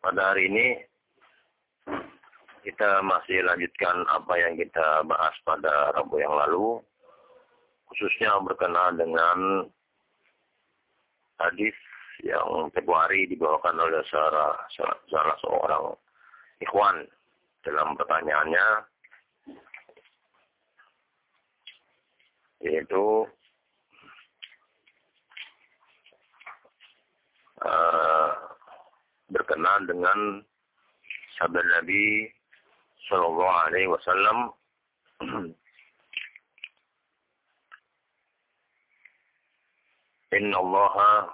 pada hari ini kita masih lanjutkan apa yang kita bahas pada Rabu yang lalu, khususnya berkenaan dengan hadis yang Februari dibawakan oleh salah, salah seorang ikhwan dalam pertanyaannya, yaitu uh, berkenaan dengan sabda Nabi Shallallahu Alaihi Wasallam. Inna Allah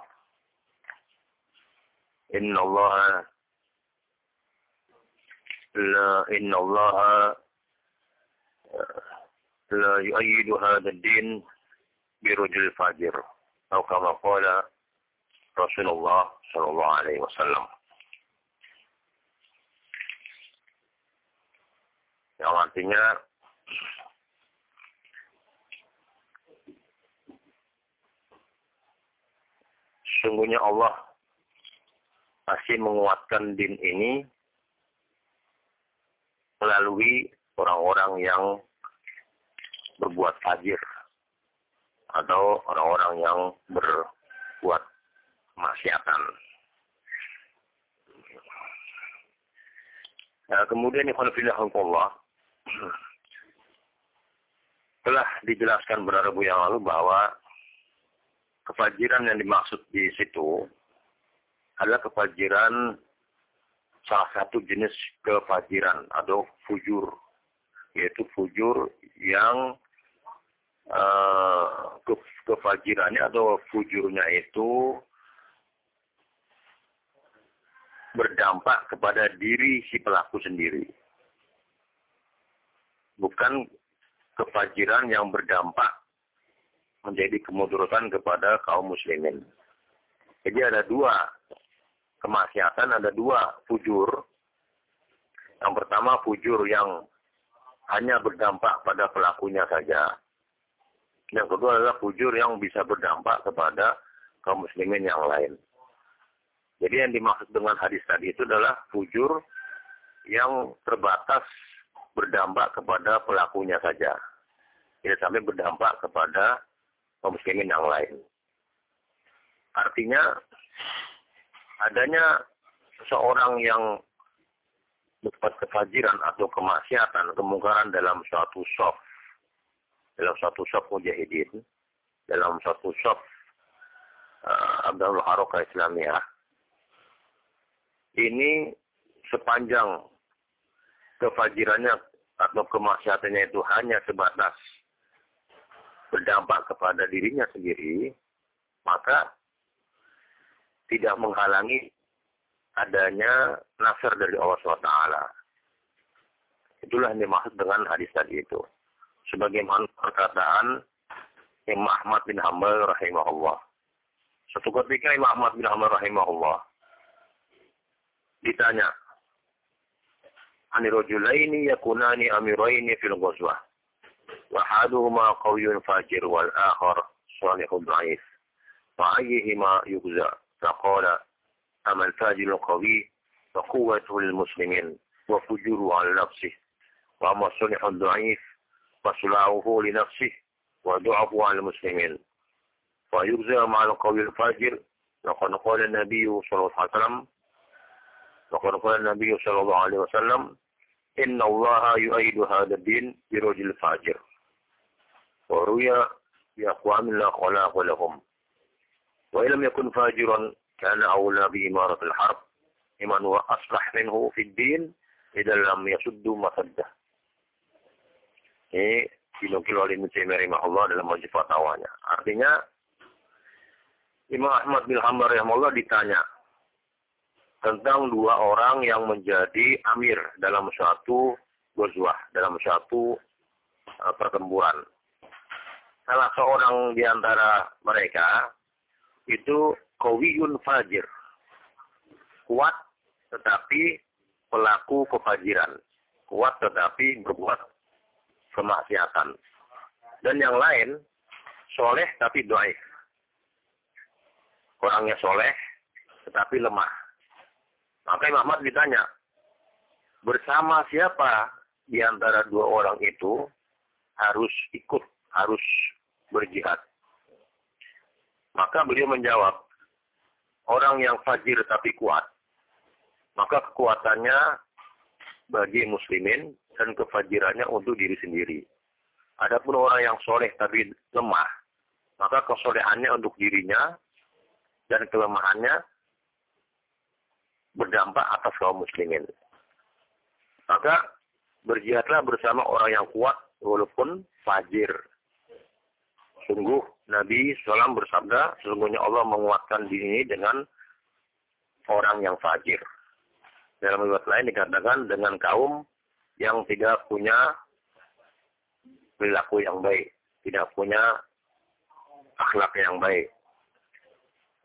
Inna Allah la Inna Allah la yu'ayyidu hadha ad-din birujul fajir. Atau kama Rasulullah sallallahu alaihi wasallam yang artinya sungguhnya Allah masih menguatkan din ini melalui orang-orang yang berbuat fajir atau orang-orang yang berbuat maksiatan. Nah, kemudian ikhwan Allah telah dijelaskan beberapa yang lalu bahwa kefajiran yang dimaksud di situ adalah kefajiran salah satu jenis kefajiran atau fujur yaitu fujur yang uh, ke, kefajirannya atau fujurnya itu berdampak kepada diri si pelaku sendiri bukan kefajiran yang berdampak menjadi kemudurutan kepada kaum muslimin. Jadi ada dua kemaksiatan, ada dua fujur. Yang pertama fujur yang hanya berdampak pada pelakunya saja. Yang kedua adalah fujur yang bisa berdampak kepada kaum muslimin yang lain. Jadi yang dimaksud dengan hadis tadi itu adalah fujur yang terbatas berdampak kepada pelakunya saja. Tidak sampai berdampak kepada kaum yang lain. Artinya adanya seseorang yang berbuat kefajiran atau kemaksiatan, kemungkaran dalam suatu soft, dalam suatu soft mujahidin, dalam suatu soft uh, Abdul Haroka Islamiyah, ini sepanjang kefajirannya atau kemaksiatannya itu hanya sebatas berdampak kepada dirinya sendiri, maka tidak menghalangi adanya nasr dari Allah SWT. Itulah yang dimaksud dengan hadis tadi itu. Sebagaimana perkataan Imam Ahmad bin Hanbal rahimahullah. Suatu ketika Imam Ahmad bin Hanbal rahimahullah ditanya, عن رجلين يكونان أميرين في الغزوة وأحدهما قوي فاجر والآخر صالح ضعيف فأيهما يجزى؟ فقال أما الفاجر القوي فقوته للمسلمين وفجوره على نفسه وأما الصالح الضعيف فصلاحه لنفسه وضعفه على المسلمين. فيجزى مع القوي الفاجر وقد قال النبي صلى الله عليه وسلم وقد قال النبي صلى الله عليه وسلم إن الله يؤيد هذا الدين برجل فاجر وروي بأقوام لا خلاق لهم. وإن لم يكن فاجرا كان أولى بإمارة الحرب. لمن هو أصلح منه في الدين إذا لم يسدوا مسده ini dinukil oleh Ibnu Allah dalam majlis fatwanya. Artinya Imam Ahmad bin Hanbal rahimahullah ditanya tentang dua orang yang menjadi amir dalam suatu gozwah, dalam suatu uh, pertempuran. Salah seorang di antara mereka itu kawiyun fajir. Kuat tetapi pelaku kefajiran. Kuat tetapi berbuat kemaksiatan. Dan yang lain, soleh tapi doaif. Orangnya soleh tetapi lemah Maka Imam Ahmad ditanya, bersama siapa di antara dua orang itu harus ikut, harus berjihad? Maka beliau menjawab, orang yang fajir tapi kuat, maka kekuatannya bagi muslimin dan kefajirannya untuk diri sendiri. Adapun orang yang soleh tapi lemah, maka kesolehannya untuk dirinya dan kelemahannya berdampak atas kaum muslimin. Maka berjihadlah bersama orang yang kuat walaupun fajir. Sungguh Nabi SAW bersabda, sesungguhnya Allah menguatkan diri ini dengan orang yang fajir. Dalam riwayat lain dikatakan dengan kaum yang tidak punya perilaku yang baik, tidak punya akhlak yang baik.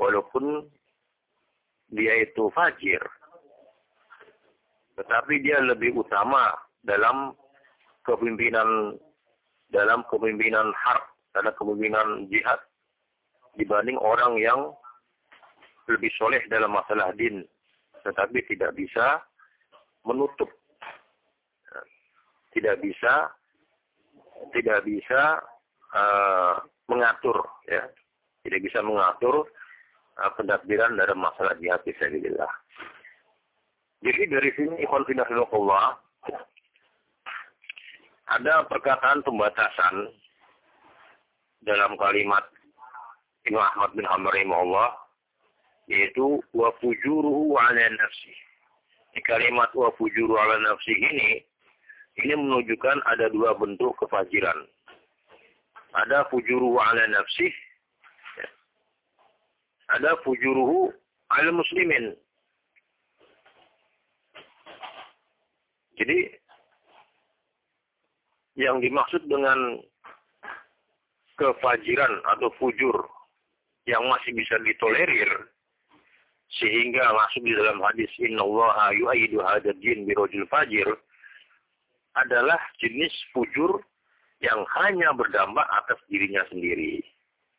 Walaupun dia itu fajir, tetapi dia lebih utama dalam kepemimpinan dalam kepemimpinan harb, dalam kepemimpinan jihad dibanding orang yang lebih soleh dalam masalah din, tetapi tidak bisa menutup, tidak bisa tidak bisa uh, mengatur ya. Tidak bisa mengatur uh, pendakbiran dalam masalah jihad fisabilillah. Jadi dari sini ikhwan Allah ada perkataan pembatasan dalam kalimat Imam Ahmad bin Hanbal Allah yaitu wa fujuruhu ala nafsi. Di kalimat wa fujuru ala nafsi ini ini menunjukkan ada dua bentuk kefajiran ada fujuruhu ala nafsih, ada fujuruhu ala muslimin. Jadi yang dimaksud dengan kefajiran atau fujur yang masih bisa ditolerir sehingga masuk di dalam hadis innallaha yu'ayyidu hadzal jin birajul fajir adalah jenis fujur yang hanya berdampak atas dirinya sendiri.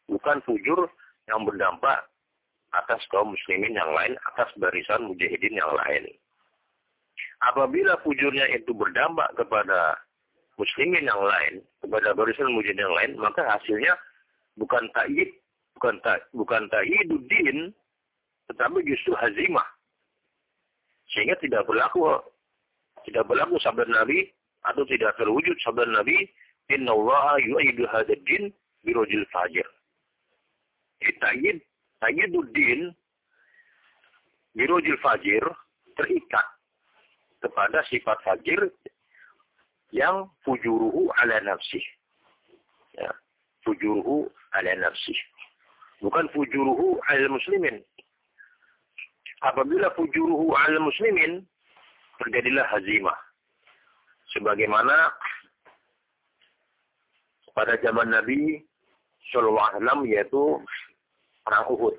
Bukan fujur yang berdampak atas kaum muslimin yang lain, atas barisan mujahidin yang lain. Apabila fujurnya itu berdampak kepada muslimin yang lain, kepada barisan mujahidin yang lain, maka hasilnya bukan ta'id, bukan ta, bukan ta'iduddin, tetapi justru hazimah. Sehingga tidak berlaku tidak berlaku sabda Nabi atau tidak terwujud sabda Nabi Inna Allah yu'idu hadad din birojil fajir. Tayyid, tayyiduddin birojil fajir terikat kepada sifat fajir yang fujuruhu ala nafsih. Ya, fujuruhu ala nafsih. Bukan fujuruhu ala muslimin. Apabila fujuruhu ala muslimin, terjadilah hazimah. Sebagaimana pada zaman Nabi Shallallahu Alaihi Wasallam yaitu perang Uhud.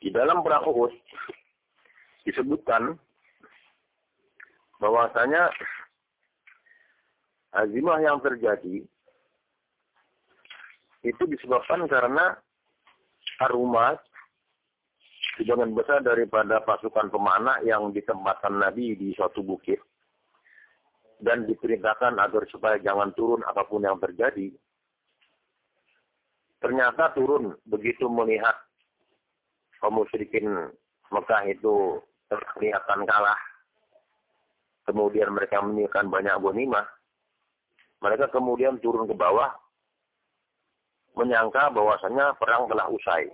Di dalam perang Uhud disebutkan bahwasanya azimah yang terjadi itu disebabkan karena arumat sebagian besar daripada pasukan pemanah yang ditempatkan Nabi di suatu bukit dan diperintahkan agar supaya jangan turun apa pun yang terjadi. Ternyata turun begitu melihat kaum musyrikin Mekah itu kelihatan kalah. Kemudian mereka menyiapkan banyak bonimah. Mereka kemudian turun ke bawah menyangka bahwasanya perang telah usai.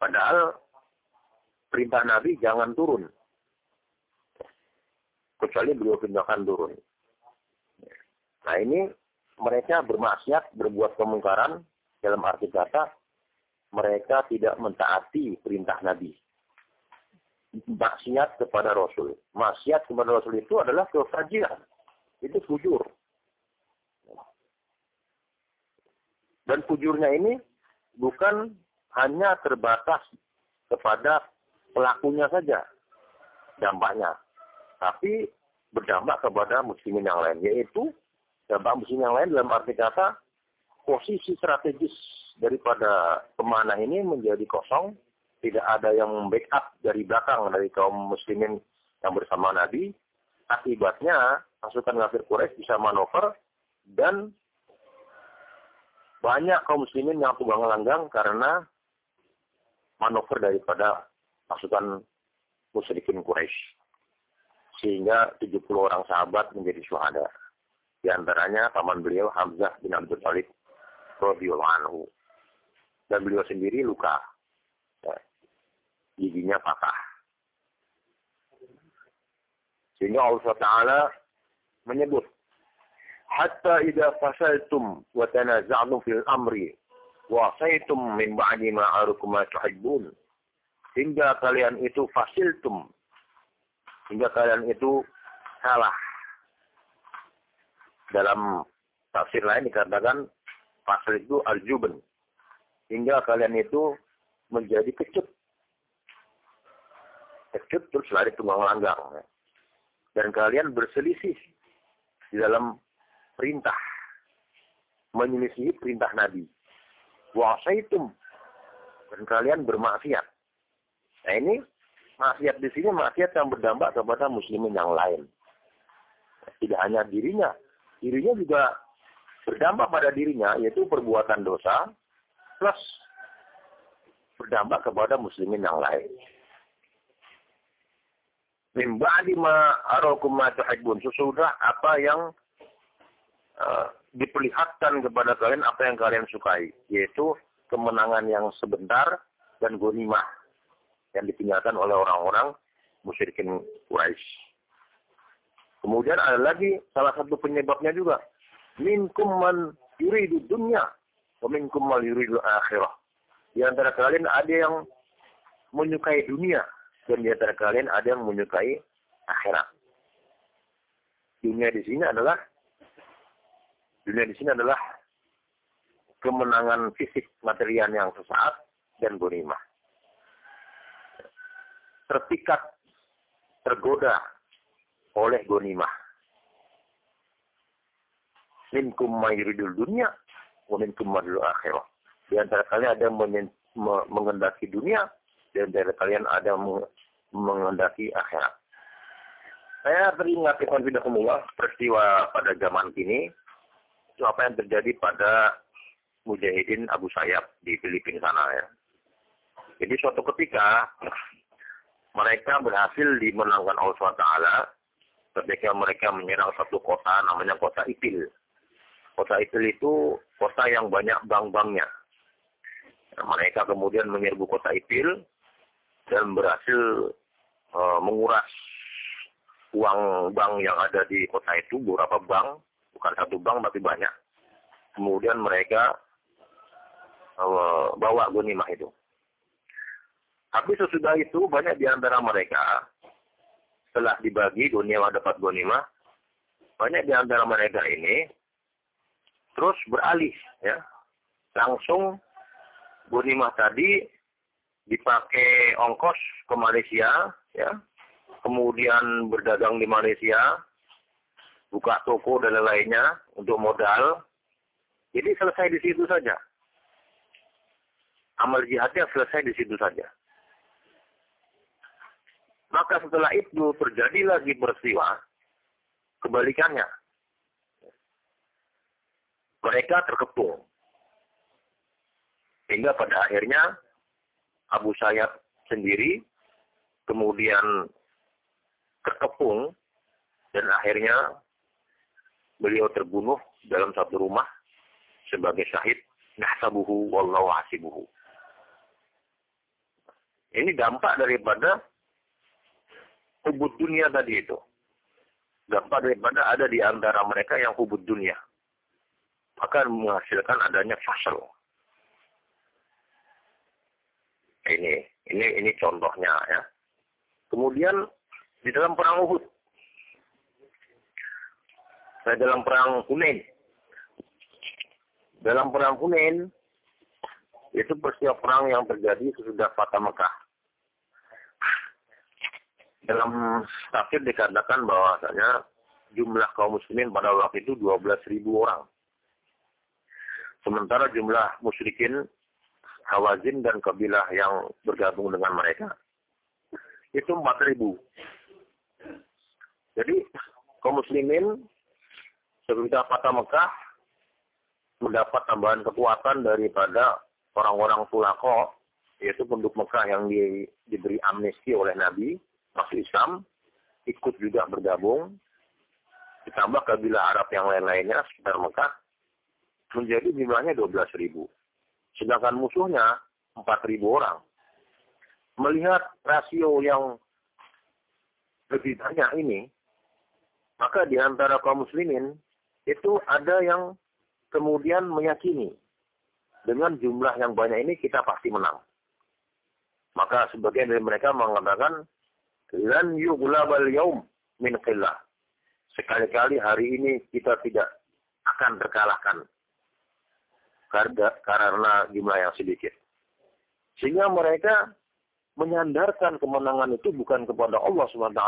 Padahal perintah Nabi jangan turun kecuali beliau pindahkan turun. Nah ini mereka bermaksiat, berbuat kemungkaran dalam arti kata mereka tidak mentaati perintah Nabi. Maksiat kepada Rasul. Maksiat kepada Rasul itu adalah kefajiran. Itu fujur. Dan fujurnya ini bukan hanya terbatas kepada pelakunya saja dampaknya tapi berdampak kepada muslimin yang lain, yaitu dampak muslim yang lain dalam arti kata posisi strategis daripada pemanah ini menjadi kosong tidak ada yang backup dari belakang dari kaum muslimin yang bersama Nabi, akibatnya pasukan kafir Quraisy bisa manuver dan banyak kaum muslimin yang tunggang langgang karena manuver daripada pasukan musyrikin Quraisy. Sehingga 70 orang sahabat menjadi syuhada. Di antaranya paman beliau Hamzah bin Abdul Talib radhiyallahu anhu. Dan beliau sendiri luka. Ya. Giginya patah. Sehingga Allah Ta'ala menyebut hatta idza fasaltum wa tanaza'tum fil amri wa asaitum min ba'di ma arukum ma tuhibbun hingga kalian itu fasiltum hingga kalian itu salah dalam tafsir lain dikatakan pasal itu aljuben hingga kalian itu menjadi kecut. Kecut terus lari tunggang langgang dan kalian berselisih di dalam perintah. Menyelisih perintah Nabi. Wasaitum. Dan kalian bermaksiat. Nah ini maksiat di sini maksiat yang berdampak kepada muslimin yang lain. Tidak hanya dirinya, dirinya juga berdampak pada dirinya, yaitu perbuatan dosa, plus berdampak kepada muslimin yang lain. Min ba'di ma arakum Sesudah apa yang uh, diperlihatkan kepada kalian apa yang kalian sukai, yaitu kemenangan yang sebentar dan gonimah yang ditinggalkan oleh orang-orang musyrikin Quraisy. Kemudian ada lagi salah satu penyebabnya juga. Minkum man yuridu dunya wa minkum man yuridu akhirah. Di antara kalian ada yang menyukai dunia dan di antara kalian ada yang menyukai akhirat. Dunia di sini adalah dunia di sini adalah kemenangan fisik material yang sesaat dan bonimah terpikat, tergoda oleh gonimah. Minkum mayridul dunia, wa minkum mayridul akhirah. Di antara kalian ada yang mengendaki dunia, di antara kalian ada mengendaki akhirat. Saya teringat Ikhwan peristiwa pada zaman kini, itu apa yang terjadi pada Mujahidin Abu Sayyaf di Filipina sana ya. Jadi suatu ketika mereka berhasil dimenangkan Allah SWT ketika mereka menyerang satu kota namanya kota Ipil. Kota Ipil itu kota yang banyak bank-banknya. Nah, mereka kemudian menyerbu kota Ipil dan berhasil uh, menguras uang bank yang ada di kota itu, beberapa bank, bukan satu bank tapi banyak. Kemudian mereka uh, bawa gunimah itu. Tapi sesudah itu banyak di antara mereka setelah dibagi dunia dapat gonima, banyak di antara mereka ini terus beralih ya. Langsung gonima tadi dipakai ongkos ke Malaysia ya. Kemudian berdagang di Malaysia, buka toko dan lain-lainnya untuk modal. Jadi selesai di situ saja. Amal jihadnya selesai di situ saja. Maka setelah itu terjadi lagi peristiwa kebalikannya. Mereka terkepung. Sehingga pada akhirnya Abu Sayyaf sendiri kemudian terkepung dan akhirnya beliau terbunuh dalam satu rumah sebagai syahid nahsabuhu wallahu hasibuhu. Ini dampak daripada hubud dunia tadi itu. Dampak daripada ada di antara mereka yang hubud dunia. Maka menghasilkan adanya fasal. Ini, ini, ini contohnya ya. Kemudian di dalam perang Uhud, saya dalam perang Hunain, dalam perang Hunain itu peristiwa perang yang terjadi sesudah Fatah Mekah dalam tafsir dikatakan bahwasanya jumlah kaum muslimin pada waktu itu 12.000 orang. Sementara jumlah musyrikin Hawazin dan kabilah yang bergabung dengan mereka. Itu 4000. Jadi kaum muslimin sebelum kota Mekah mendapat tambahan kekuatan daripada orang-orang Tulako, yaitu penduduk Mekah yang di, diberi amnesti oleh Nabi, masuk Islam, ikut juga bergabung, ditambah kabilah Arab yang lain-lainnya sekitar Mekah, menjadi jumlahnya 12 ribu. Sedangkan musuhnya 4 ribu orang. Melihat rasio yang lebih banyak ini, maka di antara kaum muslimin itu ada yang kemudian meyakini dengan jumlah yang banyak ini kita pasti menang. Maka sebagian dari mereka mengatakan lan yughlabal yaum min qillah. Sekali-kali hari ini kita tidak akan terkalahkan karena jumlah yang sedikit. Sehingga mereka menyandarkan kemenangan itu bukan kepada Allah SWT,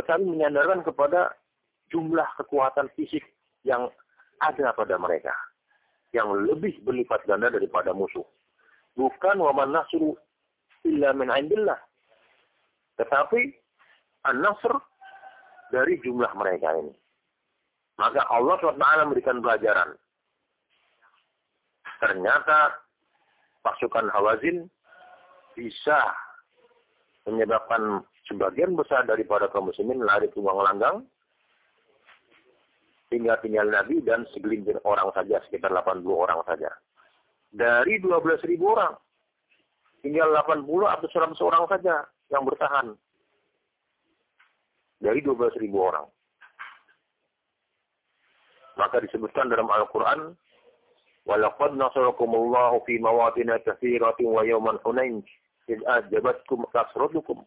tetapi menyandarkan kepada jumlah kekuatan fisik yang ada pada mereka yang lebih berlipat ganda daripada musuh. Bukan waman nasru illa min indillah. Tetapi an-nasr dari jumlah mereka ini. Maka Allah SWT memberikan pelajaran. Ternyata pasukan Hawazin bisa menyebabkan sebagian besar daripada kaum muslimin lari tunggang langgang tinggal tinggal Nabi dan segelintir orang saja, sekitar 80 orang saja. Dari 12 ribu orang, tinggal 80 atau 100 orang saja yang bertahan. Dari 12 ribu orang. Maka disebutkan dalam Al-Quran, Walaqad nasarakumullahu fi mawatina katsiratin wa yawman hunain id ajabatkum kasratukum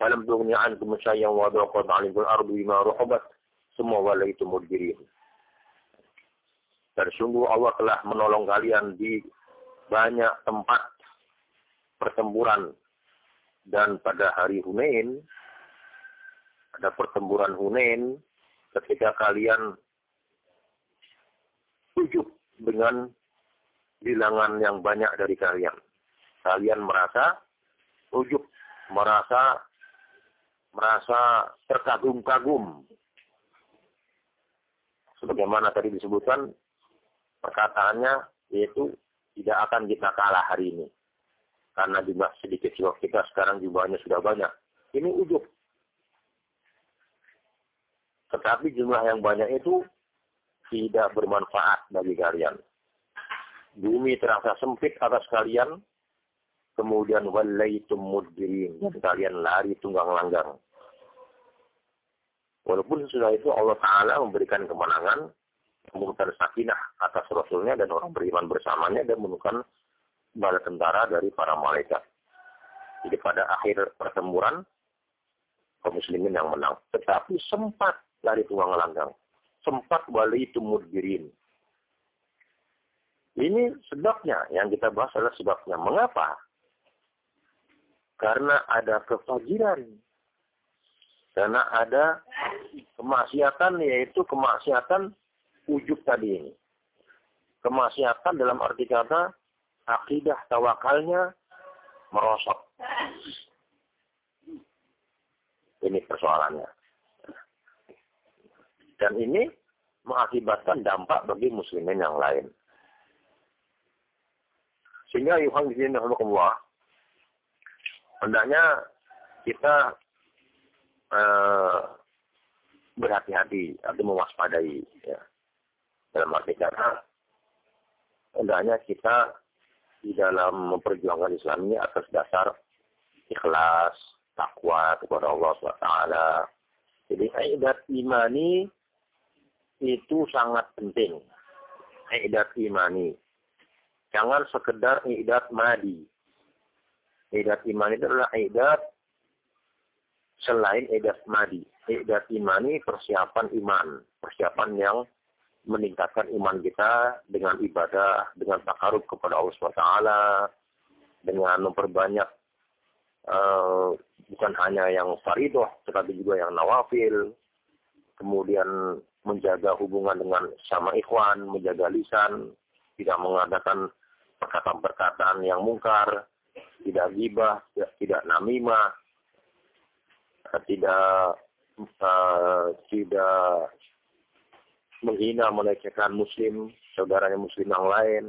falam tughni ankum shay'an wa daqat 'alaykum ardu bima rahabat summa walaitum mudbirin. Tersungguh Allah telah menolong kalian di banyak tempat pertempuran. Dan pada hari Hunain ada pertempuran Hunain ketika kalian sujud dengan bilangan yang banyak dari kalian. Kalian merasa ujub, merasa merasa terkagum-kagum sebagaimana tadi disebutkan perkataannya yaitu tidak akan kita kalah hari ini. Karena jumlah sedikit jiwa kita sekarang jumlahnya sudah banyak. Ini ujub. Tetapi jumlah yang banyak itu tidak bermanfaat bagi kalian. Bumi terasa sempit atas kalian, kemudian walaitum mudbirin. Kalian lari tunggang langgang. Walaupun sesudah itu Allah Ta'ala memberikan kemenangan, memberikan sakinah atas Rasulnya dan orang beriman bersamanya dan menemukan bala tentara dari para malaikat. Jadi pada akhir pertempuran, kaum muslimin yang menang. Tetapi sempat lari tuang langgang. Sempat wali itu mudgirin. Ini sebabnya, yang kita bahas adalah sebabnya. Mengapa? Karena ada kefajiran karena ada kemaksiatan yaitu kemaksiatan ujub tadi ini. Kemaksiatan dalam arti kata akidah tawakalnya merosot. Ini persoalannya. Dan ini mengakibatkan dampak bagi muslimin yang lain. Sehingga Yuhan di sini hendaknya kita uh, berhati-hati atau mewaspadai ya. dalam arti kata hendaknya kita di dalam memperjuangkan Islam ini atas dasar ikhlas, takwa kepada Allah SWT. Jadi aidat imani itu sangat penting. Aidat imani. Jangan sekedar aidat madi. Aidat imani adalah aidat selain edat madi. Edat imani persiapan iman. Persiapan yang meningkatkan iman kita dengan ibadah, dengan takarub kepada Allah SWT, dengan memperbanyak uh, bukan hanya yang faridoh, tetapi juga yang nawafil, kemudian menjaga hubungan dengan sama ikhwan, menjaga lisan, tidak mengadakan perkataan-perkataan yang mungkar, tidak gibah, tidak, tidak namimah, tidak uh, tidak menghina melecehkan muslim, saudaranya muslim yang lain.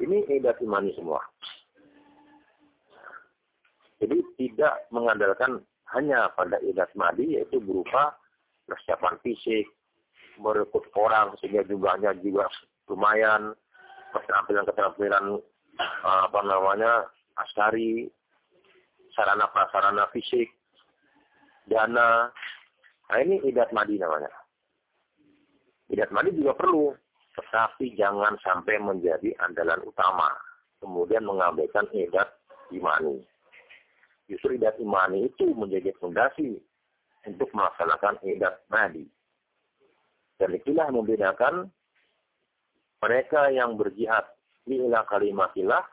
Ini idat imani semua. Jadi tidak mengandalkan hanya pada idat madi yaitu berupa persiapan fisik, merekrut orang sehingga jumlahnya juga lumayan, keterampilan-keterampilan eh, apa namanya askari, sarana prasarana fisik, dana. Nah ini idat madi namanya. Idat madi juga perlu, tetapi jangan sampai menjadi andalan utama. Kemudian mengabaikan idat imani. Justru idat imani itu menjadi fondasi untuk melaksanakan idat madi. Dan itulah membedakan mereka yang berjihad ila kalimatillah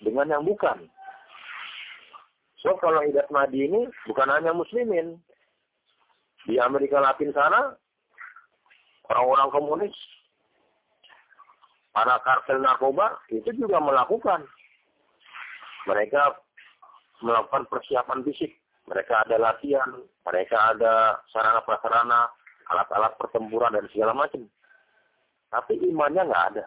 dengan yang bukan. So kalau idat madi ini bukan hanya muslimin. Di Amerika Latin sana, orang-orang komunis, para kartel narkoba itu juga melakukan. Mereka melakukan persiapan fisik. Mereka ada latihan, mereka ada sarana prasarana, alat-alat pertempuran dan segala macam. Tapi imannya nggak ada.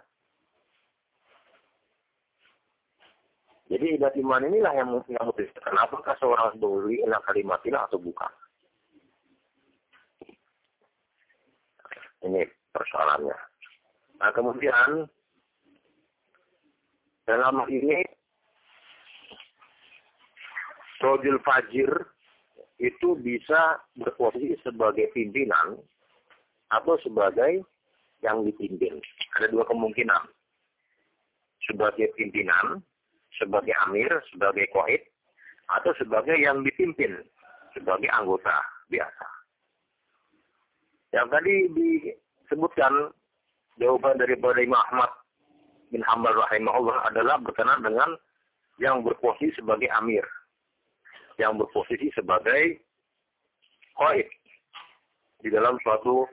Jadi ibadah iman inilah yang yang membedakan apakah seorang doli ila kalimatina atau bukan. Ini persoalannya. Nah kemudian dalam ini Rojul Fajir itu bisa berposisi sebagai pimpinan atau sebagai yang dipimpin. Ada dua kemungkinan. Sebagai pimpinan sebagai amir, sebagai koid, atau sebagai yang dipimpin, sebagai anggota biasa. Yang tadi disebutkan jawaban dari Imam Ahmad bin Hambal rahimahullah adalah berkenaan dengan yang berposisi sebagai amir, yang berposisi sebagai koid di dalam suatu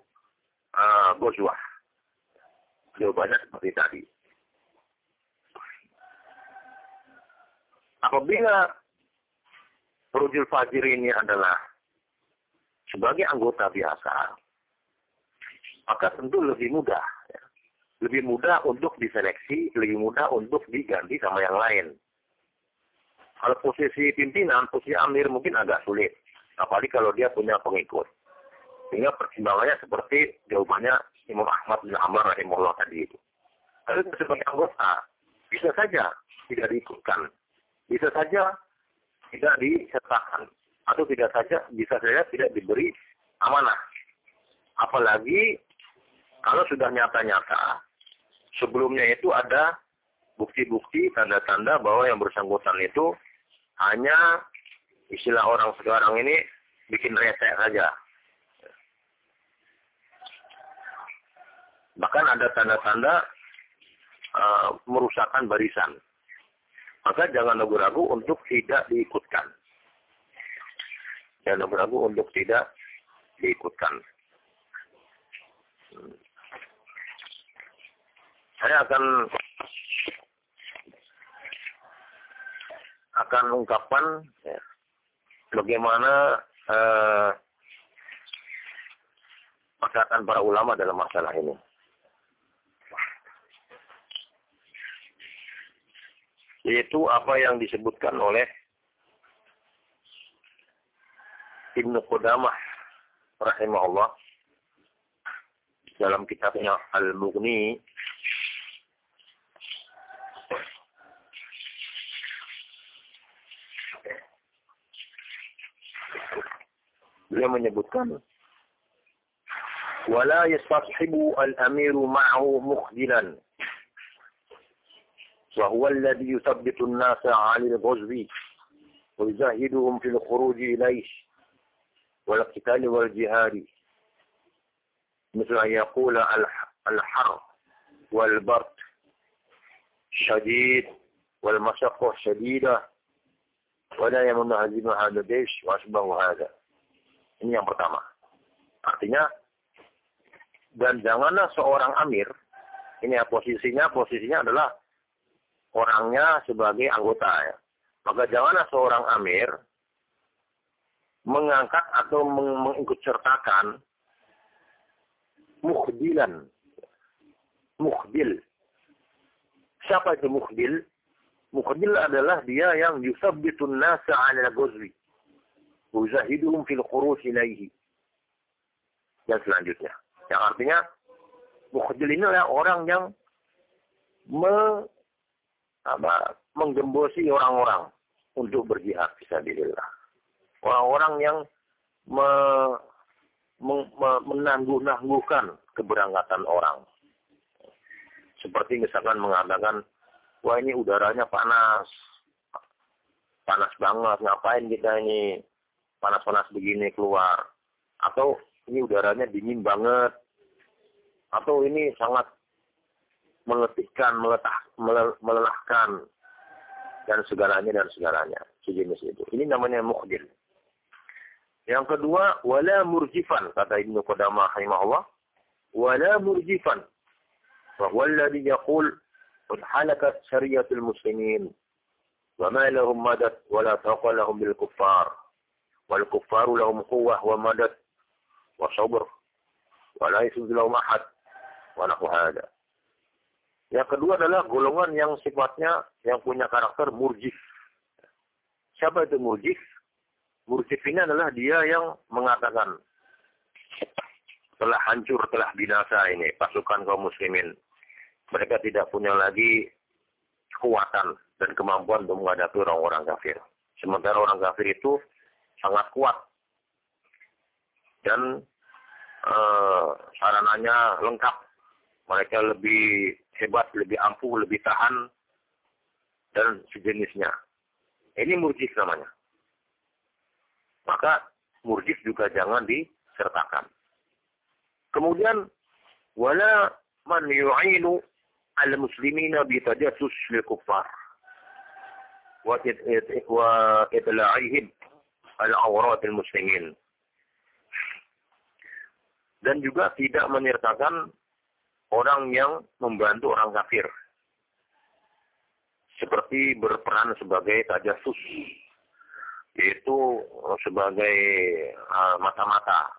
uh, gozwah. Jawabannya seperti tadi. Apabila Rujul Fajir ini adalah sebagai anggota biasa, maka tentu lebih mudah. Ya. Lebih mudah untuk diseleksi, lebih mudah untuk diganti sama yang lain. Kalau posisi pimpinan, posisi amir mungkin agak sulit. Apalagi kalau dia punya pengikut. Sehingga pertimbangannya seperti jawabannya Imam Ahmad bin Amr rahimahullah tadi itu. Tapi sebagai anggota, bisa saja tidak diikutkan bisa saja tidak disertakan atau tidak saja bisa saja tidak diberi amanah. Apalagi kalau sudah nyata-nyata sebelumnya itu ada bukti-bukti tanda-tanda bahwa yang bersangkutan itu hanya istilah orang sekarang ini bikin rese saja. Bahkan ada tanda-tanda uh, merusakkan barisan maka jangan ragu-ragu untuk tidak diikutkan. Jangan ragu-ragu untuk tidak diikutkan. Saya akan akan ungkapkan ya, bagaimana eh, perkataan para ulama dalam masalah ini. yaitu apa yang disebutkan oleh Ibnu Qudamah rahimahullah dalam kitabnya Al-Mughni beliau menyebutkan wala yastashibu al-amiru ma'ahu mukhdilan wa huwa alladhi yuthabbitu an-nasa 'ala al-ghazwi wa yuzahiduhum fil khuruj ilayhi wal qital wal jihad مثل أن يقول الحر والبرد شديد والمشقة شديدة ولا يمن هزيمة هذا الجيش وأشبه هذا ini yang pertama artinya dan janganlah seorang amir ini ya posisinya posisinya adalah orangnya sebagai anggota ya. Maka janganlah seorang amir mengangkat atau meng mengikut sertakan mukhdilan. Mukhdil. Siapa itu mukhdil? Mukhdil adalah dia yang yusabbitun nasa ala ghazwi. Uzahiduhum fil khuruj ilaihi. Dan selanjutnya. Yang artinya, mukhdil ini adalah orang yang me, apa, menggembosi orang-orang untuk berjihad fisabilillah. Orang-orang yang me, me, me, menangguh-nangguhkan keberangkatan orang. Seperti misalkan mengatakan, wah ini udaranya panas, panas banget, ngapain kita ini panas-panas begini keluar. Atau ini udaranya dingin banget. Atau ini sangat meletihkan, meletah, melelahkan dan segalanya dan segalanya sejenis itu. Ini namanya mukhdir. Yang kedua, wala murjifan kata Ibnu Qudamah rahimahullah. Wala murjifan. Wa huwa alladhi yaqul halakat syariatul muslimin wa ma lahum madad wa la bil kuffar. Wal kuffaru lahum quwwah wa madad wa sabr wa la yusud lahum ahad wa nahu hada. Yang kedua adalah golongan yang sifatnya yang punya karakter murjif. Siapa itu murjif? Murjif ini adalah dia yang mengatakan telah hancur, telah binasa ini pasukan kaum muslimin. Mereka tidak punya lagi kekuatan dan kemampuan untuk menghadapi orang-orang kafir. Sementara orang kafir itu sangat kuat dan uh, sarananya lengkap. Mereka lebih hebat, lebih ampuh, lebih tahan, dan sejenisnya. Ini murjif namanya. Maka murjif juga jangan disertakan. Kemudian, wala man yu'inu al-muslimina bi tajassus lil kuffar wa itla'ihim al-awrat al-muslimin. Dan juga tidak menyertakan orang yang membantu orang kafir. Seperti berperan sebagai tajasus, yaitu sebagai uh, mata-mata.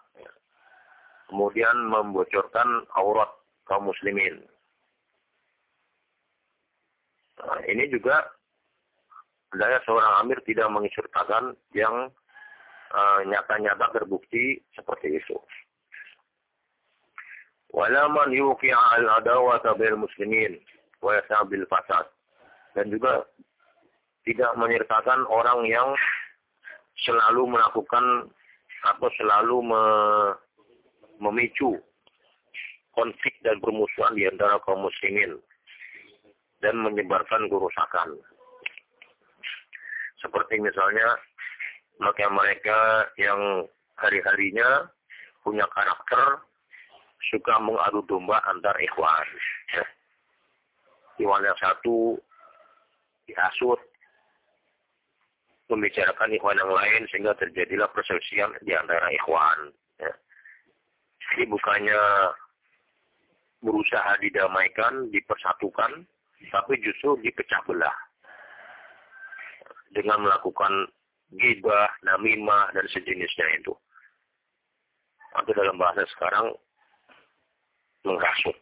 Kemudian membocorkan aurat kaum muslimin. Nah, ini juga hendaknya seorang amir tidak mengisyurtakan yang nyata-nyata uh, terbukti seperti itu wala man al-adawata bil muslimin wa yasabil fasad. Dan juga tidak menyertakan orang yang selalu melakukan atau selalu me, memicu konflik dan permusuhan di antara kaum muslimin dan menyebarkan kerusakan. Seperti misalnya mereka-mereka yang hari-harinya punya karakter suka mengadu domba antar ikhwan. Ya. Ikhwan yang satu dihasut, membicarakan ikhwan yang lain sehingga terjadilah perselisihan di antara ikhwan. Jadi bukannya berusaha didamaikan, dipersatukan, tapi justru dipecah belah. Dengan melakukan gibah, namimah, dan sejenisnya itu. Atau dalam bahasa sekarang menghasut.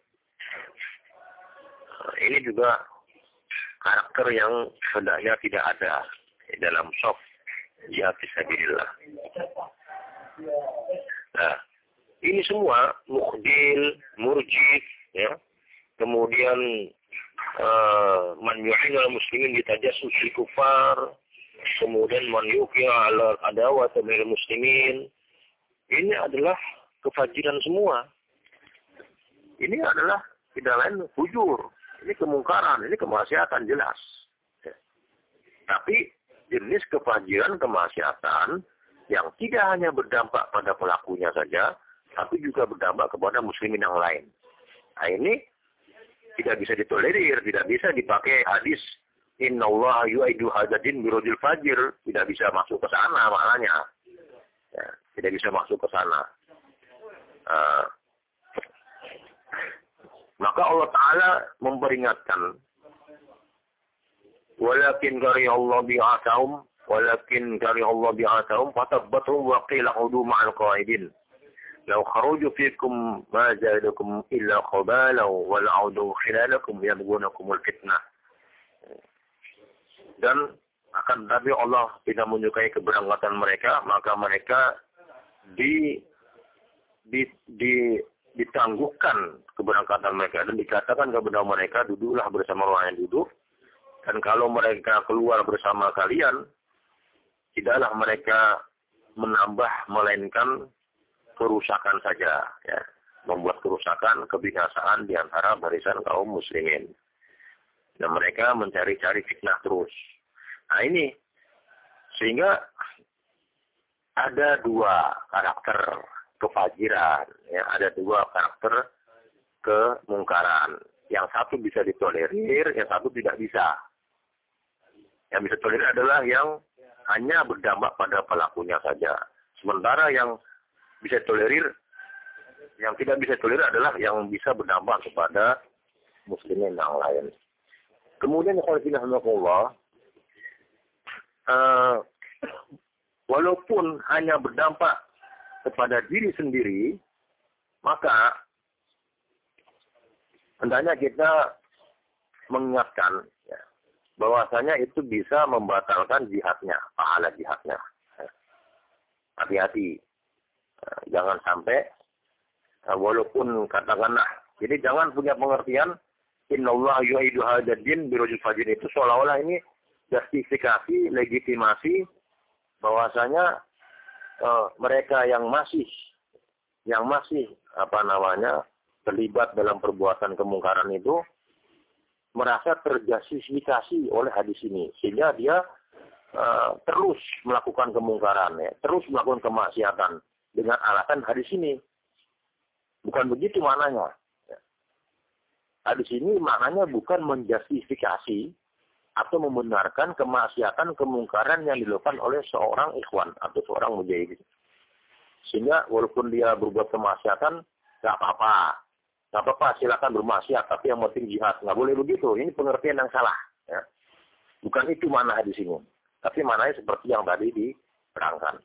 Nah, ini juga karakter yang sebenarnya tidak ada dalam soft ya fisabilillah. Nah, ini semua mukhdil, murjif, ya. Kemudian uh, man muslimin ditajassus kufar, kemudian man yuqi'a ala adawat muslimin. Ini adalah kefajiran semua. Ini adalah tidak lain hujur. Ini kemungkaran, ini kemaksiatan jelas. Tapi jenis kefajiran kemaksiatan yang tidak hanya berdampak pada pelakunya saja, tapi juga berdampak kepada muslimin yang lain. Nah ini tidak bisa ditolerir, tidak bisa dipakai hadis Inna Allah yu'aidu hadadin birodil fajir. Tidak bisa masuk ke sana maknanya. Ya, tidak bisa masuk ke sana. Uh, maka Allah Ta'ala memperingatkan walakin kari Allah bi'atahum walakin kari Allah bi'atahum fatabbathum wa qila udu ma'al qaidin لو خرجوا فيكم ما زادكم إلا خبالا ولعودوا خلالكم يبغونكم الفتنة dan akan tapi Allah tidak menyukai keberangkatan mereka maka mereka di di, di ditangguhkan keberangkatan mereka dan dikatakan kepada mereka duduklah bersama orang yang duduk. Dan kalau mereka keluar bersama kalian tidaklah mereka menambah melainkan kerusakan saja ya. Membuat kerusakan kebinasaan di antara barisan kaum muslimin. Dan mereka mencari-cari fitnah terus nah ini. Sehingga ada dua karakter kefajiran ya. Ada dua karakter kemungkaran. Yang satu bisa ditolerir yang satu tidak bisa. Yang bisa tolerir adalah yang hanya berdampak pada pelakunya saja. Sementara yang bisa tolerir, yang tidak bisa tolerir adalah yang bisa berdampak kepada muslimin yang lain. Kemudian Allah, uh, walaupun hanya berdampak kepada diri sendiri, maka hendaknya kita mengingatkan ya, bahwasanya itu bisa membatalkan jihadnya, pahala jihadnya. Hati-hati jangan sampai eh, walaupun katakanlah jadi jangan punya pengertian Allah yu'idu hadzal din birujul fajr itu seolah-olah ini justifikasi legitimasi bahwasanya uh, mereka yang masih yang masih apa namanya terlibat dalam perbuatan kemungkaran itu merasa terjustifikasi oleh hadis ini sehingga dia uh, terus melakukan kemungkaran ya terus melakukan kemaksiatan dengan alasan hadis ini. Bukan begitu maknanya. Hadis ini maknanya bukan menjustifikasi atau membenarkan kemaksiatan, kemungkaran yang dilakukan oleh seorang ikhwan atau seorang mujahid. Sehingga walaupun dia berbuat kemaksiatan, nggak apa-apa. Nggak apa-apa, silakan bermaksiat, tapi yang penting jihad. Nggak boleh begitu. Ini pengertian yang salah. Ya. Bukan itu mana hadis ini. Tapi maknanya seperti yang tadi diterangkan.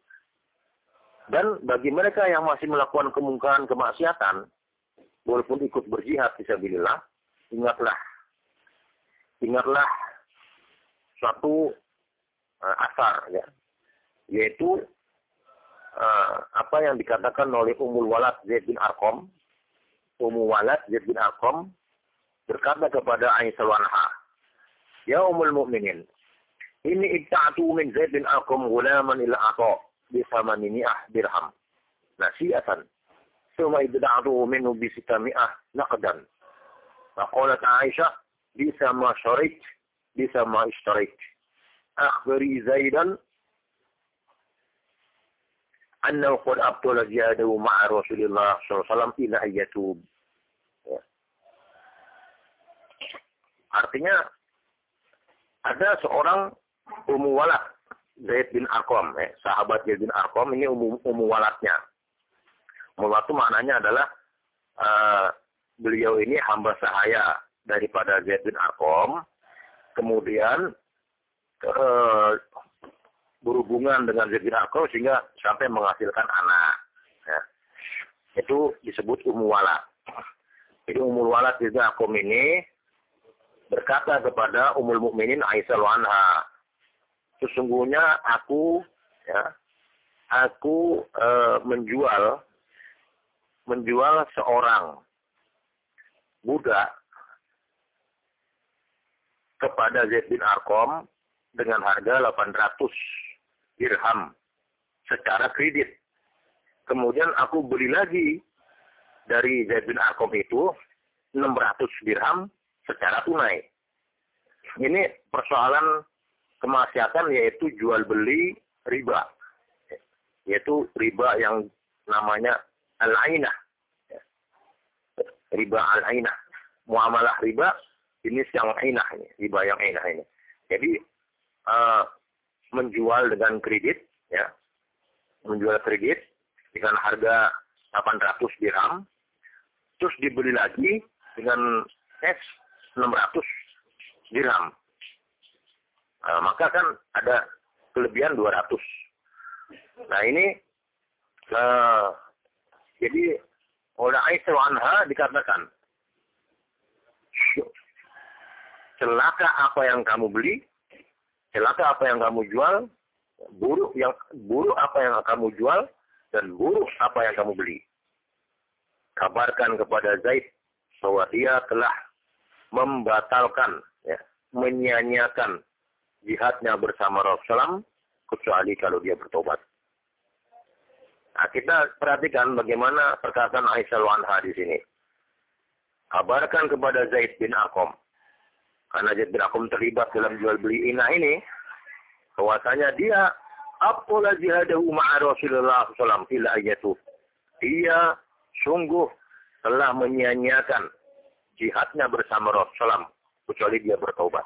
Dan bagi mereka yang masih melakukan kemungkaran kemaksiatan, walaupun ikut berjihad fisabilillah, ingatlah ingatlah suatu uh, asar ya, yaitu uh, apa yang dikatakan oleh Ummul Walad Zaid bin Arqam, Ummul Walad Zaid bin Arqam berkata kepada Aisyah wanha, Ya Ummul Mukminin, ini ibta'atu min Zaid bin Arqam gulaman ila atok بثمانمائة درهم نسيئة ثم ابتدعته منه بستمائة نقدا فقالت عائشة بئس ما شريت bisa ma'ishtarik. Akhbari Zaidan annahu qad abtala jihadahu ma'a Rasulillah SAW ila ayyatub. Ya. Artinya ada seorang umu Walad Zaid bin Arkom, eh, sahabat Zaid bin Arkom ini umum umum walatnya. Mulat itu maknanya adalah uh, beliau ini hamba sahaya daripada Zaid bin Arkom kemudian uh, berhubungan dengan bin Arqam sehingga sampai menghasilkan anak. Ya. Itu disebut umum walat. Jadi umum walat Zaid bin Arqam ini berkata kepada umul mukminin Aisyah anha sesungguhnya aku ya aku e, menjual menjual seorang budak kepada Zaid bin Arkom dengan harga 800 dirham secara kredit. Kemudian aku beli lagi dari Zaid bin Arkom itu 600 dirham secara tunai. Ini persoalan kemaksiatan yaitu jual beli riba. Yaitu riba yang namanya al-ainah. Riba al-ainah. Muamalah riba jenis yang ainah ini, riba yang ainah ini. Jadi uh, menjual dengan kredit ya. Menjual kredit dengan harga 800 dirham terus dibeli lagi dengan cash 600 dirham Nah, maka kan ada kelebihan 200. Nah ini uh, jadi oleh Aisyah anha dikatakan celaka apa yang kamu beli, celaka apa yang kamu jual, buruk yang buruk apa yang kamu jual dan buruk apa yang kamu beli. Kabarkan kepada Zaid bahwa dia telah membatalkan, ya, menyanyiakan jihadnya bersama Rasulullah kecuali kalau dia bertobat. Nah, kita perhatikan bagaimana perkataan Aisyah Wanha di sini. Kabarkan kepada Zaid bin Akom. Karena Zaid bin Akom terlibat dalam jual beli inah ini. Bahwasanya dia apola jihadahu ma'a Rasulullah SAW ila ayatu. Dia sungguh telah menyanyiakan jihadnya bersama Rasulullah kecuali dia bertobat.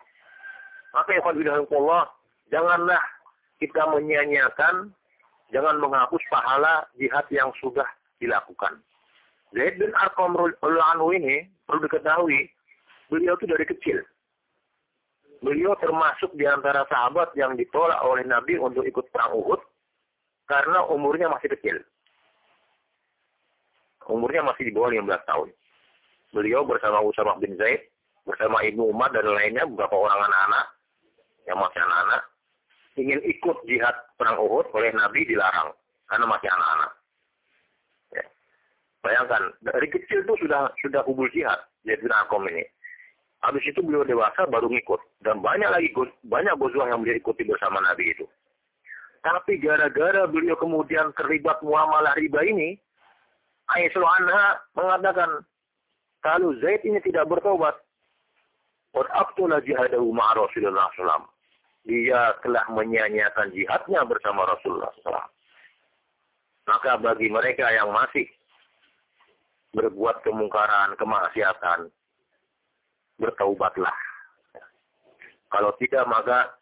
Maka ya Allah, janganlah kita menyanyiakan, jangan menghapus pahala jihad yang sudah dilakukan. Zaid bin Arqam ini perlu diketahui, beliau itu dari kecil. Beliau termasuk di antara sahabat yang ditolak oleh Nabi untuk ikut perang Uhud karena umurnya masih kecil. Umurnya masih di bawah 15 tahun. Beliau bersama Usama bin Zaid, bersama Ibnu Umar dan lainnya, beberapa orang anak-anak, yang masih anak-anak ingin ikut jihad perang Uhud oleh Nabi dilarang karena masih anak-anak. Ya. Bayangkan dari kecil itu sudah sudah kubul jihad jadi Akom ini. Habis itu beliau dewasa baru ngikut dan banyak lagi banyak gozwah yang beliau ikuti bersama Nabi itu. Tapi gara-gara beliau kemudian terlibat muamalah riba ini, Aisyah Anha mengatakan kalau Zaid ini tidak bertobat, Qad jihadahu ma'a Rasulullah SAW dia telah menyanyiakan jihadnya bersama Rasulullah SAW. Maka bagi mereka yang masih berbuat kemungkaran, kemaksiatan, bertaubatlah. Kalau tidak, maka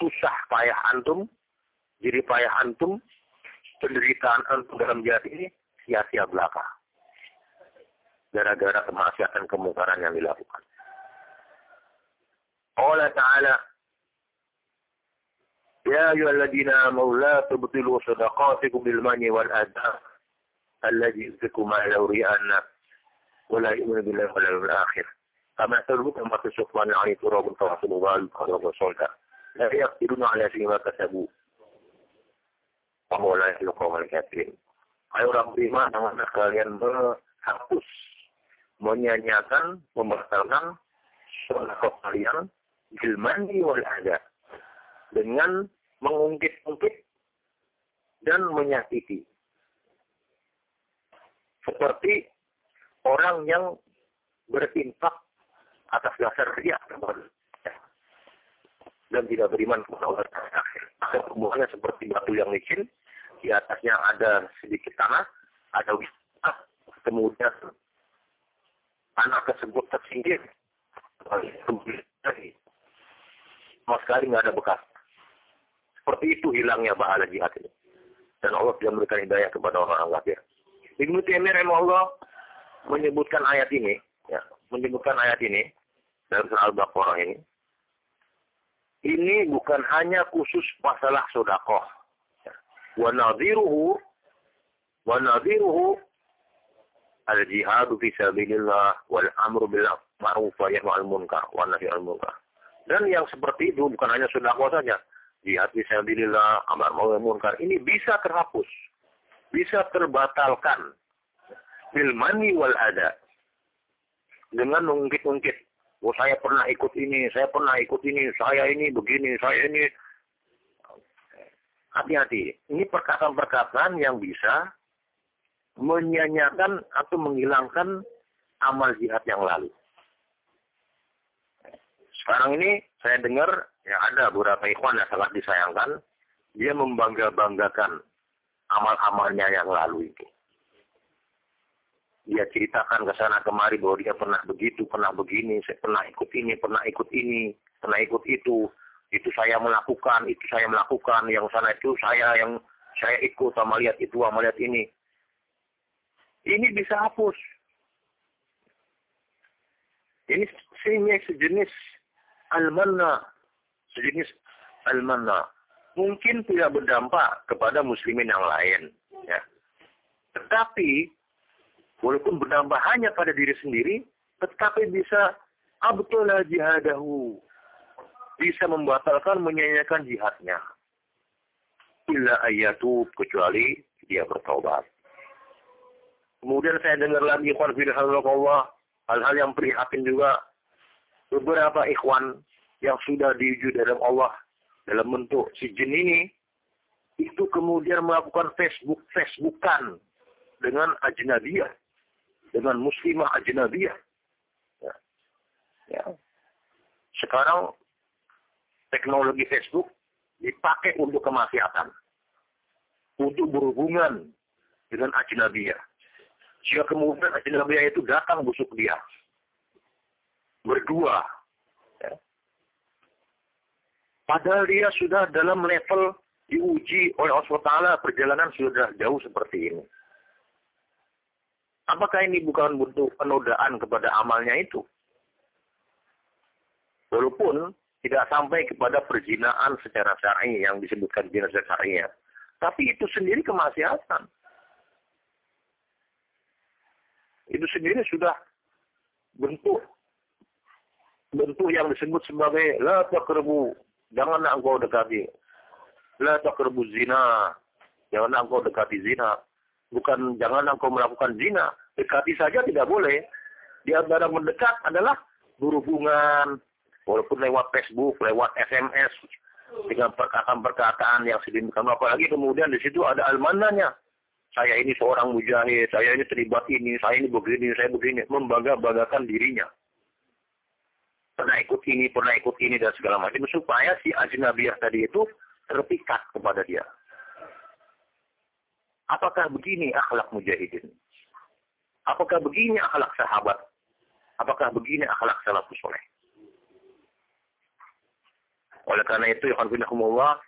susah payah antum, jadi payah antum, penderitaan antum dalam jihad ini sia-sia belaka. Gara-gara kemaksiatan kemungkaran yang dilakukan. Allah Ta'ala يا أيها الذين آمنوا لا تبطلوا صدقاتكم بالمن والأذى الذي يمسكم ما لو رياء ولا يؤمن بالله ولا يوم الآخر كما سلوك ما تشوفون عليه تراب تواصل ظالم قال الرسول لا يقدرون على شيء ما كسبوا وهو لا يخلق قوم الكافرين Hai orang beriman, janganlah kalian menghapus, menyanyiakan, membatalkan sholat kalian, ilmani wal ada. Dengan mengungkit-ungkit dan menyakiti. Seperti orang yang berinfak atas dasar riak dan tidak beriman kepada Allah akhir. Ada seperti batu yang licin, di atasnya ada sedikit tanah, ada wisata, kemudian tanah tersebut tersingkir, sama sekali nggak ada bekas. Seperti itu hilangnya pahala jihad ini. Dan Allah tidak memberikan hidayah kepada orang-orang kafir. Ibnu Taimiyah Allah menyebutkan ayat ini, ya, menyebutkan ayat ini dalam surah Al-Baqarah ini. Ini bukan hanya khusus masalah sodakoh. Wa nadhiruhu wa nadhiruhu al-jihadu fi sabilillah wal amru bil ma'ruf wa nahy al munkar wa nahy al munkar. Dan yang seperti itu bukan hanya sedekah saja, jihad fisabilillah, amar ma'ruf munkar ini bisa terhapus, bisa terbatalkan bil mani wal ada dengan mengungkit-ungkit. Oh saya pernah ikut ini, saya pernah ikut ini, saya ini begini, saya ini hati-hati. Ini perkataan-perkataan yang bisa menyanyikan atau menghilangkan amal jihad yang lalu. Sekarang ini saya dengar ya ada beberapa ikhwan yang sangat disayangkan, dia membangga-banggakan amal-amalnya yang lalu itu. Dia ceritakan ke sana kemari bahwa dia pernah begitu, pernah begini, saya pernah ikut ini, pernah ikut ini, pernah ikut itu. Itu saya melakukan, itu saya melakukan, yang sana itu saya yang saya ikut sama lihat itu sama lihat ini. Ini bisa hapus. Ini sejenis al-manna sejenis al-manna. Mungkin tidak berdampak kepada muslimin yang lain. Ya. Tetapi, walaupun berdampak hanya pada diri sendiri, tetapi bisa abtullah jihadahu. Bisa membatalkan, menyanyikan jihadnya. Illa ayatub, kecuali dia bertobat. Kemudian saya dengar lagi Allah hal-hal yang prihatin juga beberapa ikhwan yang sudah diuji dalam Allah dalam bentuk si jin ini itu kemudian melakukan Facebook Facebookan dengan ajnabiyah dengan muslimah ajnabiyah ya. ya. sekarang teknologi Facebook dipakai untuk kemaksiatan untuk berhubungan dengan ajnabiyah jika kemudian ajnabiyah itu datang busuk dia berdua ya. Padahal dia sudah dalam level diuji oleh Allah SWT, perjalanan sudah jauh seperti ini. Apakah ini bukan bentuk penodaan kepada amalnya itu? Walaupun tidak sampai kepada perjinaan secara syar'i yang disebutkan zina secara syar'i. Tapi itu sendiri kemaksiatan. Itu sendiri sudah bentuk bentuk yang disebut sebagai la taqrabu Janganlah engkau dekati. La taqrabu zina. Janganlah engkau dekati zina. Bukan jangan engkau melakukan zina. Dekati saja tidak boleh. Di antara mendekat adalah berhubungan. Walaupun lewat Facebook, lewat SMS. Dengan perkataan-perkataan yang sedemikian. Apalagi kemudian di situ ada almananya. Saya ini seorang mujahid, saya ini terlibat ini, saya ini begini, saya begini. Membangga-banggakan dirinya pernah ikut ini, pernah ikut ini dan segala macam supaya si ajnabiyah tadi itu terpikat kepada dia. Apakah begini akhlak mujahidin? Apakah begini akhlak sahabat? Apakah begini akhlak salafus soleh? Oleh karena itu, ya Allah,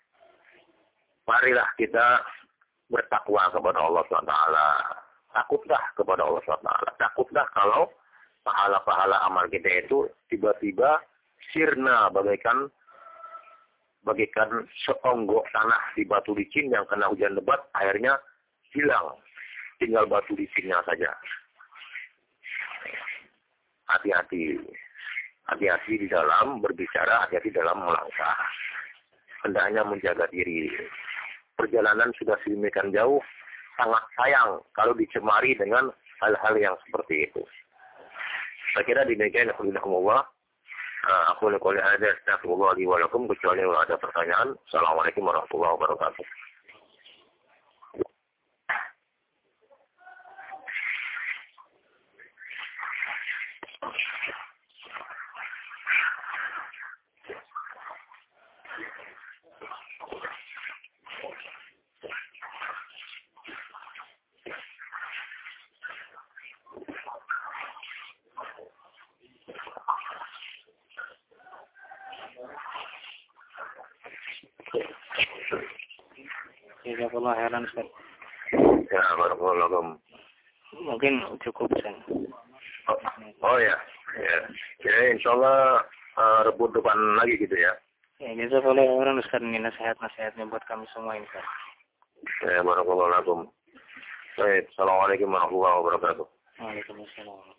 marilah kita bertakwa kepada Allah SWT. Takutlah kepada Allah SWT. Takutlah kalau pahala-pahala amal kita itu tiba-tiba sirna bagaikan bagaikan seonggok tanah di batu licin yang kena hujan lebat airnya hilang tinggal batu licinnya saja hati-hati hati-hati di dalam berbicara hati-hati dalam melangkah hendaknya menjaga diri perjalanan sudah sedemikian jauh sangat sayang kalau dicemari dengan hal-hal yang seperti itu saya kira demikian. Uh, aku lakukan ada astagfirullah li walakum kecuali ada pertanyaan. Assalamualaikum warahmatullahi wabarakatuh. Jazakallah khairan Ustaz. Ya, barakallahu Mungkin cukup Ustaz. Oh, oh ya. Ya. Ya, insyaAllah uh, rebut depan lagi gitu ya. Ya, jazakallah khairan Ustaz. Ini nasihat-nasihatnya buat kami semua ini Ustaz. Ya, barakallahu lakum. Baik, Assalamualaikum warahmatullahi wabarakatuh. Waalaikumsalam.